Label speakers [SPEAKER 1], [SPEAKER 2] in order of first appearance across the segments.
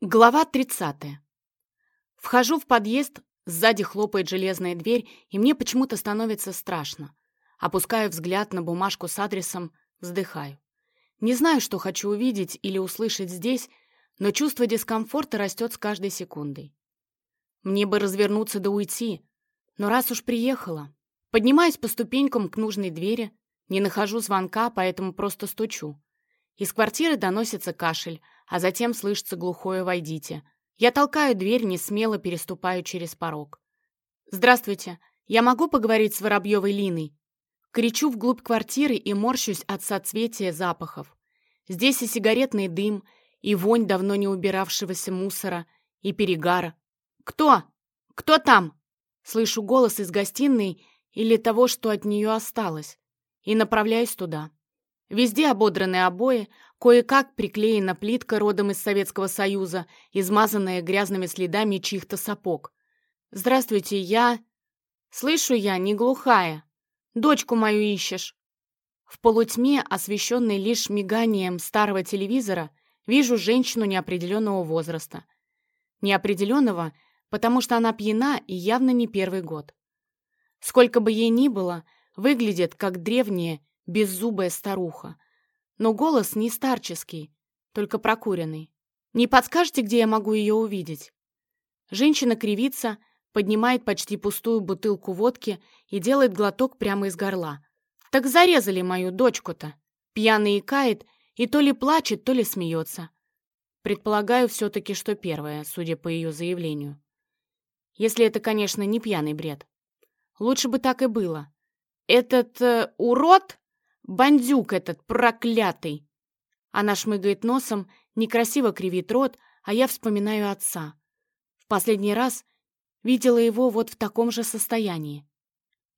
[SPEAKER 1] Глава 30. Вхожу в подъезд, сзади хлопает железная дверь, и мне почему-то становится страшно. Опускаю взгляд на бумажку с адресом, вздыхаю. Не знаю, что хочу увидеть или услышать здесь, но чувство дискомфорта растет с каждой секундой. Мне бы развернуться да уйти, но раз уж приехала, поднимаюсь по ступенькам к нужной двери, не нахожу звонка, поэтому просто стучу. Из квартиры доносится кашель, а затем слышится глухое «Войдите». Я толкаю дверь, не смело переступаю через порог. «Здравствуйте, я могу поговорить с Воробьевой Линой?» Кричу вглубь квартиры и морщусь от соцветия запахов. Здесь и сигаретный дым, и вонь давно не убиравшегося мусора, и перегара. «Кто? Кто там?» Слышу голос из гостиной или того, что от нее осталось, и направляюсь туда. Везде ободраны обои, кое-как приклеена плитка родом из Советского Союза, измазанная грязными следами чьих-то сапог. «Здравствуйте, я...» «Слышу я, не глухая. Дочку мою ищешь». В полутьме, освещенной лишь миганием старого телевизора, вижу женщину неопределенного возраста. Неопределенного, потому что она пьяна и явно не первый год. Сколько бы ей ни было, выглядит как древняя беззубая старуха. Но голос не старческий, только прокуренный. Не подскажете, где я могу ее увидеть? Женщина кривится, поднимает почти пустую бутылку водки и делает глоток прямо из горла. Так зарезали мою дочку-то. Пьяный икает и то ли плачет, то ли смеется. Предполагаю все-таки, что первое, судя по ее заявлению. Если это, конечно, не пьяный бред. Лучше бы так и было. Этот э, урод Бандюк этот проклятый!» Она шмыгает носом, некрасиво кривит рот, а я вспоминаю отца. В последний раз видела его вот в таком же состоянии.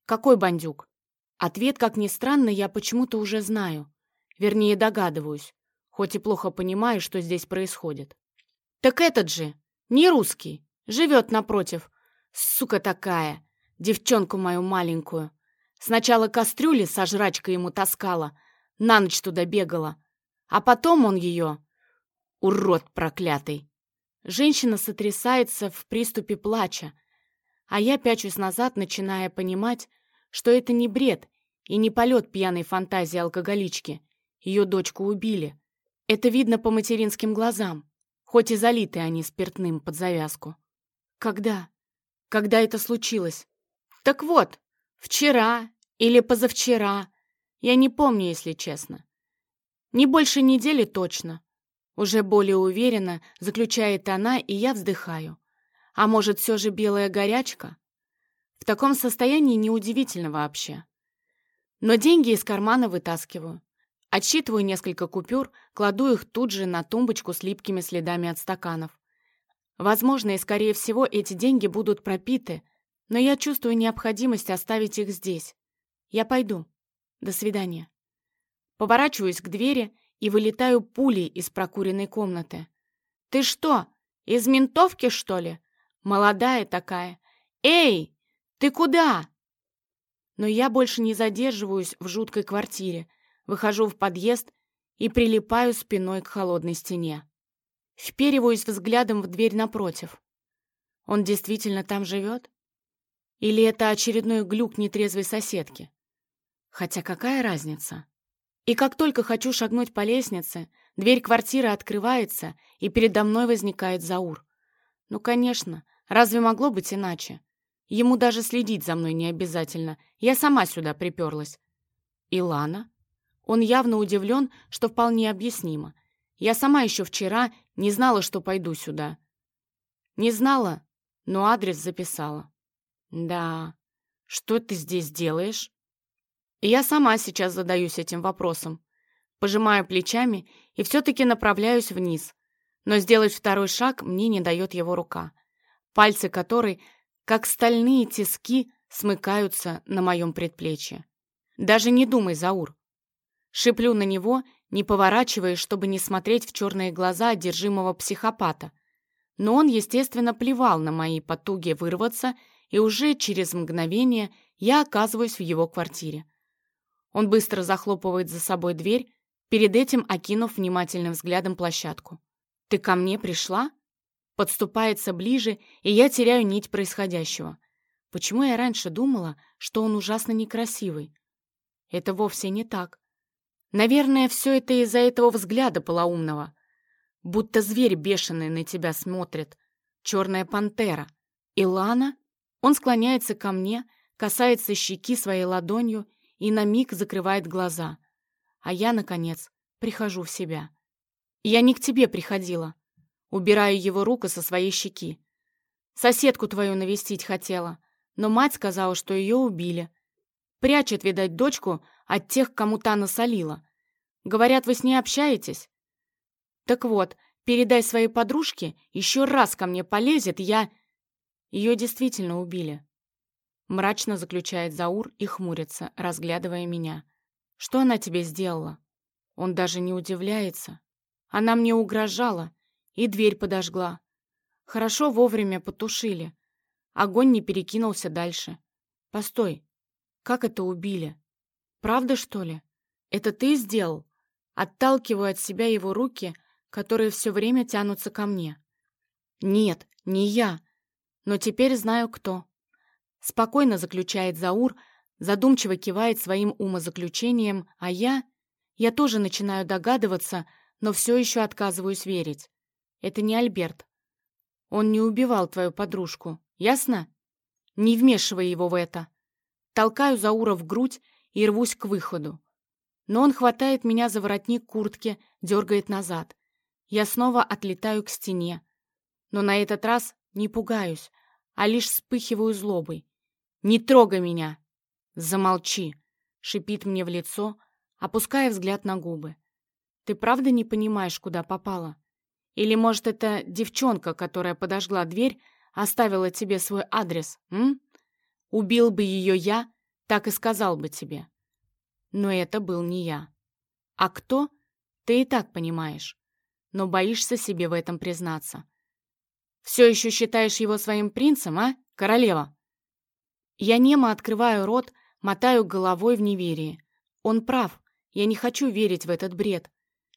[SPEAKER 1] «Какой бандюк?» Ответ, как ни странно, я почему-то уже знаю. Вернее, догадываюсь, хоть и плохо понимаю, что здесь происходит. «Так этот же, не русский, живет напротив. Сука такая, девчонку мою маленькую. Сначала кастрюли со жрачкой ему таскала, на ночь туда бегала. А потом он ее... Урод проклятый! Женщина сотрясается в приступе плача, а я пячусь назад, начиная понимать, что это не бред и не полет пьяной фантазии алкоголички. Ее дочку убили. Это видно по материнским глазам, хоть и залиты они спиртным под завязку. Когда? Когда это случилось? Так вот, Вчера или позавчера. Я не помню, если честно. Не больше недели точно. Уже более уверенно заключает она, и я вздыхаю. А может, все же белая горячка? В таком состоянии неудивительно вообще. Но деньги из кармана вытаскиваю. Отсчитываю несколько купюр, кладу их тут же на тумбочку с липкими следами от стаканов. Возможно, и скорее всего эти деньги будут пропиты, но я чувствую необходимость оставить их здесь. Я пойду. До свидания. Поворачиваюсь к двери и вылетаю пулей из прокуренной комнаты. «Ты что, из ментовки, что ли? Молодая такая. Эй, ты куда?» Но я больше не задерживаюсь в жуткой квартире, выхожу в подъезд и прилипаю спиной к холодной стене. Впериваюсь взглядом в дверь напротив. Он действительно там живет? Или это очередной глюк нетрезвой соседки? Хотя какая разница? И как только хочу шагнуть по лестнице, дверь квартиры открывается, и передо мной возникает Заур. Ну, конечно, разве могло быть иначе? Ему даже следить за мной не обязательно, я сама сюда приперлась. Илана? Он явно удивлен, что вполне объяснимо. Я сама еще вчера не знала, что пойду сюда. Не знала, но адрес записала. «Да. Что ты здесь делаешь?» я сама сейчас задаюсь этим вопросом. Пожимаю плечами и все-таки направляюсь вниз. Но сделать второй шаг мне не дает его рука, пальцы которой, как стальные тиски, смыкаются на моем предплечье. «Даже не думай, Заур!» Шиплю на него, не поворачиваясь, чтобы не смотреть в черные глаза одержимого психопата. Но он, естественно, плевал на мои потуги вырваться и уже через мгновение я оказываюсь в его квартире. Он быстро захлопывает за собой дверь, перед этим окинув внимательным взглядом площадку. «Ты ко мне пришла?» подступается ближе, и я теряю нить происходящего. Почему я раньше думала, что он ужасно некрасивый? Это вовсе не так. Наверное, все это из-за этого взгляда полоумного. Будто зверь бешеный на тебя смотрит. Черная пантера. Илана? Он склоняется ко мне, касается щеки своей ладонью и на миг закрывает глаза. А я, наконец, прихожу в себя. Я не к тебе приходила. Убираю его руку со своей щеки. Соседку твою навестить хотела, но мать сказала, что ее убили. Прячет, видать, дочку от тех, кому та насолила. Говорят, вы с ней общаетесь? Так вот, передай своей подружке, еще раз ко мне полезет, я... Ее действительно убили. Мрачно заключает Заур и хмурится, разглядывая меня. Что она тебе сделала? Он даже не удивляется. Она мне угрожала и дверь подожгла. Хорошо вовремя потушили. Огонь не перекинулся дальше. Постой, как это убили? Правда, что ли? Это ты сделал? Отталкиваю от себя его руки, которые все время тянутся ко мне. Нет, не я. Но теперь знаю, кто. Спокойно заключает Заур, задумчиво кивает своим умозаключением, а я... Я тоже начинаю догадываться, но все еще отказываюсь верить. Это не Альберт. Он не убивал твою подружку, ясно? Не вмешивай его в это. Толкаю Заура в грудь и рвусь к выходу. Но он хватает меня за воротник куртки, дергает назад. Я снова отлетаю к стене. Но на этот раз не пугаюсь, а лишь вспыхиваю злобой. «Не трогай меня!» «Замолчи!» — шипит мне в лицо, опуская взгляд на губы. «Ты правда не понимаешь, куда попала? Или, может, это девчонка, которая подожгла дверь, оставила тебе свой адрес, м? Убил бы ее я, так и сказал бы тебе. Но это был не я. А кто? Ты и так понимаешь. Но боишься себе в этом признаться. Все еще считаешь его своим принцем, а, королева?» Я немо открываю рот, мотаю головой в неверии. Он прав. Я не хочу верить в этот бред.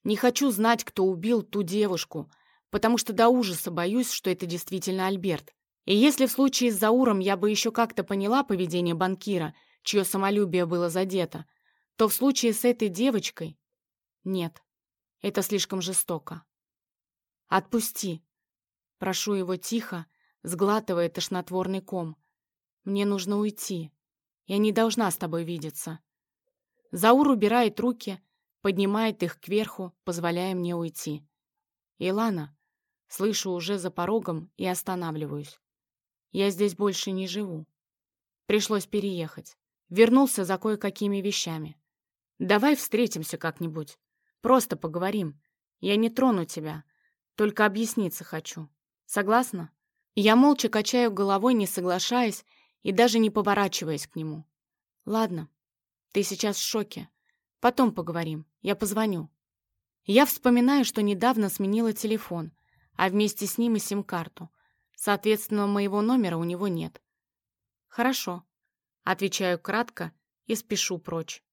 [SPEAKER 1] Не хочу знать, кто убил ту девушку, потому что до ужаса боюсь, что это действительно Альберт. И если в случае с Зауром я бы еще как-то поняла поведение банкира, чье самолюбие было задето, то в случае с этой девочкой... Нет, это слишком жестоко. «Отпусти!» Прошу его тихо, сглатывая тошнотворный ком. «Мне нужно уйти. Я не должна с тобой видеться. Заур убирает руки, поднимает их кверху, позволяя мне уйти. «Илана!» Слышу уже за порогом и останавливаюсь. Я здесь больше не живу. Пришлось переехать. Вернулся за кое-какими вещами. Давай встретимся как-нибудь. Просто поговорим. Я не трону тебя. Только объясниться хочу. Согласна? Я молча качаю головой, не соглашаясь и даже не поворачиваясь к нему. Ладно, ты сейчас в шоке. Потом поговорим. Я позвоню. Я вспоминаю, что недавно сменила телефон, а вместе с ним и сим-карту. Соответственно, моего номера у него нет. Хорошо. Отвечаю кратко и спешу прочь.